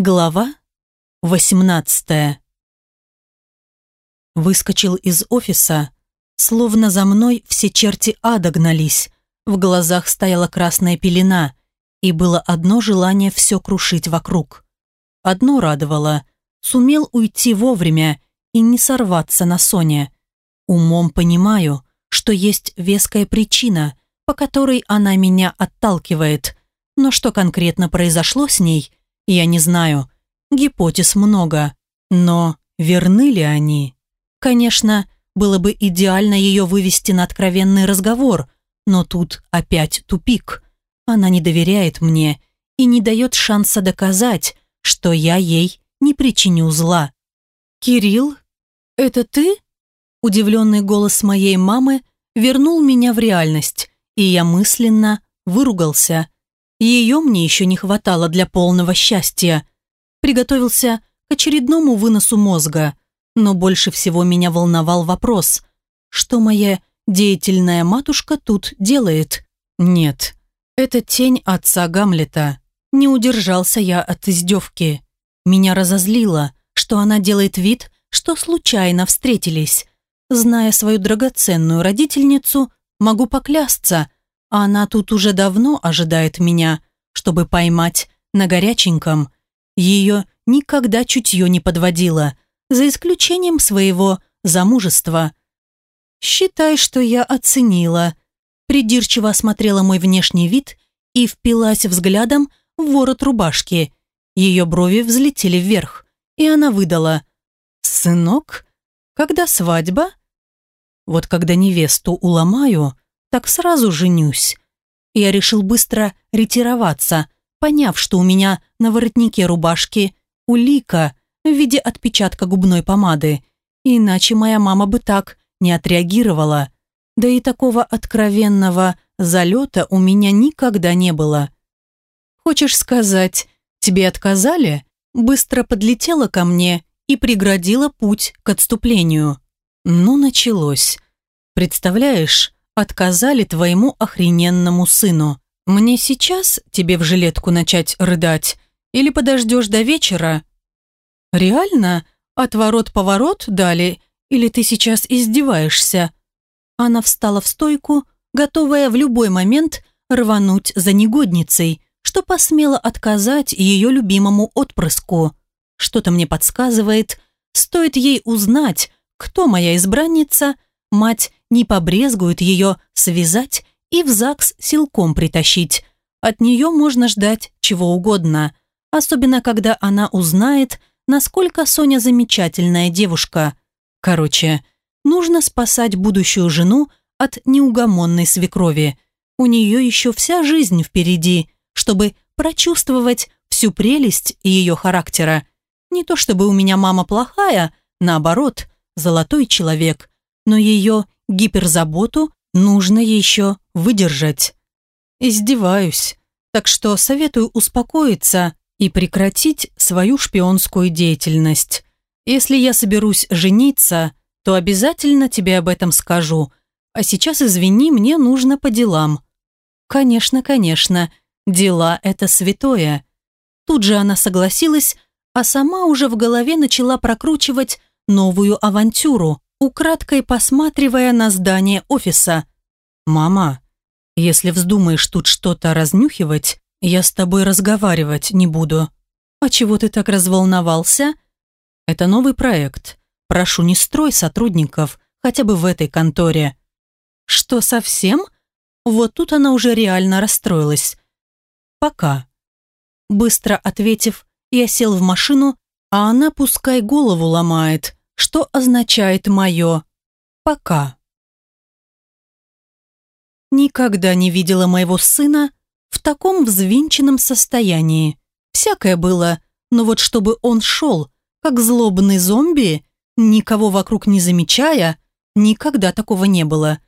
Глава 18 Выскочил из офиса, словно за мной все черти ада гнались. В глазах стояла красная пелена, и было одно желание все крушить вокруг. Одно радовало – сумел уйти вовремя и не сорваться на Соне. Умом понимаю, что есть веская причина, по которой она меня отталкивает, но что конкретно произошло с ней – я не знаю. Гипотез много. Но верны ли они? Конечно, было бы идеально ее вывести на откровенный разговор, но тут опять тупик. Она не доверяет мне и не дает шанса доказать, что я ей не причиню зла. «Кирилл, это ты?» Удивленный голос моей мамы вернул меня в реальность, и я мысленно выругался – ее мне еще не хватало для полного счастья. Приготовился к очередному выносу мозга, но больше всего меня волновал вопрос, что моя деятельная матушка тут делает? Нет, это тень отца Гамлета. Не удержался я от издевки. Меня разозлило, что она делает вид, что случайно встретились. Зная свою драгоценную родительницу, могу поклясться – она тут уже давно ожидает меня, чтобы поймать на горяченьком. Ее никогда чутье не подводило, за исключением своего замужества. «Считай, что я оценила», придирчиво осмотрела мой внешний вид и впилась взглядом в ворот рубашки. Ее брови взлетели вверх, и она выдала. «Сынок, когда свадьба?» «Вот когда невесту уломаю, так сразу женюсь. Я решил быстро ретироваться, поняв, что у меня на воротнике рубашки улика в виде отпечатка губной помады, иначе моя мама бы так не отреагировала. Да и такого откровенного залета у меня никогда не было. «Хочешь сказать, тебе отказали?» Быстро подлетела ко мне и преградила путь к отступлению. Ну, началось. Представляешь, отказали твоему охрененному сыну. Мне сейчас тебе в жилетку начать рыдать? Или подождешь до вечера? Реально? Отворот-поворот дали? Или ты сейчас издеваешься? Она встала в стойку, готовая в любой момент рвануть за негодницей, что посмела отказать ее любимому отпрыску. Что-то мне подсказывает, стоит ей узнать, кто моя избранница, мать не побрезгует ее связать и в ЗАГС силком притащить. От нее можно ждать чего угодно, особенно когда она узнает, насколько Соня замечательная девушка. Короче, нужно спасать будущую жену от неугомонной свекрови. У нее еще вся жизнь впереди, чтобы прочувствовать всю прелесть ее характера. Не то чтобы у меня мама плохая, наоборот, золотой человек, но ее гиперзаботу нужно еще выдержать. Издеваюсь, так что советую успокоиться и прекратить свою шпионскую деятельность. Если я соберусь жениться, то обязательно тебе об этом скажу. А сейчас, извини, мне нужно по делам. Конечно, конечно, дела – это святое. Тут же она согласилась, а сама уже в голове начала прокручивать новую авантюру украдкой посматривая на здание офиса. «Мама, если вздумаешь тут что-то разнюхивать, я с тобой разговаривать не буду». «А чего ты так разволновался?» «Это новый проект. Прошу, не строй сотрудников, хотя бы в этой конторе». «Что, совсем?» Вот тут она уже реально расстроилась. «Пока». Быстро ответив, я сел в машину, а она пускай голову ломает, что означает мое «пока». Никогда не видела моего сына в таком взвинченном состоянии. Всякое было, но вот чтобы он шел, как злобный зомби, никого вокруг не замечая, никогда такого не было.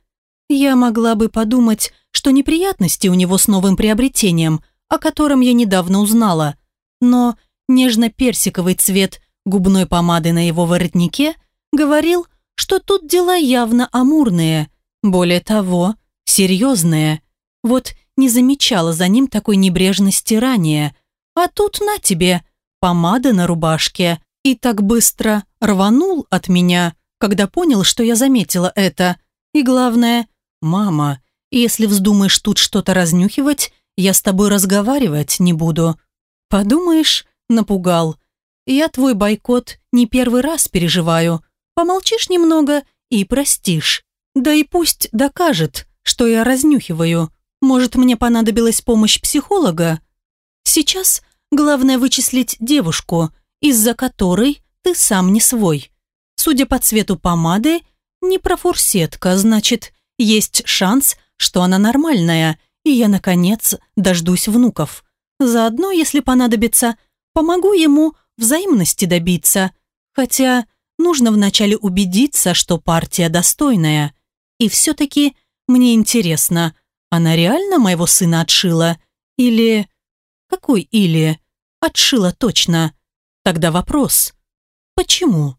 Я могла бы подумать, что неприятности у него с новым приобретением, о котором я недавно узнала, но нежно-персиковый цвет губной помады на его воротнике, говорил, что тут дела явно амурные, более того, серьезные. Вот не замечала за ним такой небрежности ранее, а тут на тебе, помада на рубашке и так быстро рванул от меня, когда понял, что я заметила это. И главное, мама, если вздумаешь тут что-то разнюхивать, я с тобой разговаривать не буду. Подумаешь, напугал. Я твой бойкот не первый раз переживаю. Помолчишь немного и простишь. Да и пусть докажет, что я разнюхиваю. Может, мне понадобилась помощь психолога? Сейчас главное вычислить девушку, из-за которой ты сам не свой. Судя по цвету помады, не профурсетка, значит, есть шанс, что она нормальная, и я, наконец, дождусь внуков. Заодно, если понадобится, помогу ему взаимности добиться. Хотя нужно вначале убедиться, что партия достойная. И все-таки мне интересно, она реально моего сына отшила? Или... Какой или? Отшила точно. Тогда вопрос. Почему?